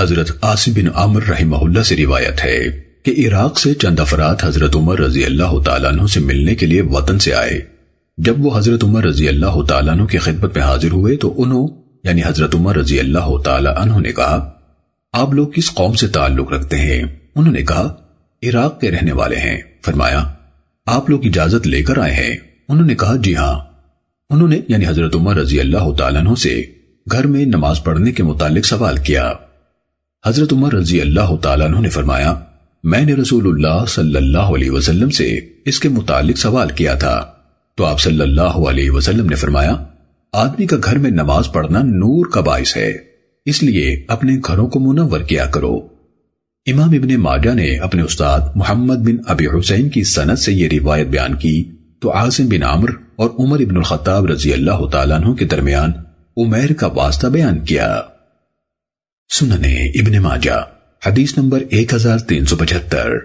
حضرت آصم بن عمر رحمہ اللہ سے روایت ہے کہ عراق سے چند افراد حضرت عمر رضی اللہ تعالیٰ عنہ سے ملنے کے لیے وطن سے آئے۔ جب وہ حضرت عمر رضی اللہ تعالیٰ عنہ کی خدمت میں حاضر ہوئے تو انہوں یعنی حضرت عمر رضی اللہ تعالیٰ عنہ نے کہا، آپ لوگ کس قوم سے تعلق رکھتے ہیں؟ انہوں نے کہا، عراق کے رہنے والے ہیں۔ فرمایا، آپ لوگ اجازت لے کر آئے ہیں۔ انہوں نے کہا جی ہاں۔ انہوں نے یعنی حضرت عمر رضی اللہ تعالیٰ عنہ سے گھر میں نماز پڑھنے کے متعلق سوال کیا۔ حضرت عمر رضی اللہ تعالیٰ عنہ نے فرمایا، میں نے رسول اللہ صلی اللہ علیہ وسلم سے اس کے متعلق سوال کیا تھا۔ تو آپ صلی اللہ علیہ وسلم نے فرمایا، آدمی کا گھر میں نماز پڑھنا نور کا باعث ہے، اس لیے اپنے گھروں کو منور کیا کرو۔ امام ابن ماجہ نے اپنے استاد محمد بن ابی حسین کی سنت سے یہ روایت بیان کی۔ تو عاصم بن عمر اور عمر ابن الخطاب رضی اللہ تعالیٰ عنہ کے درمیان عمیر کا واسطہ بیان کیا۔ سننے ابن ماجہ حدیث نمبر 1375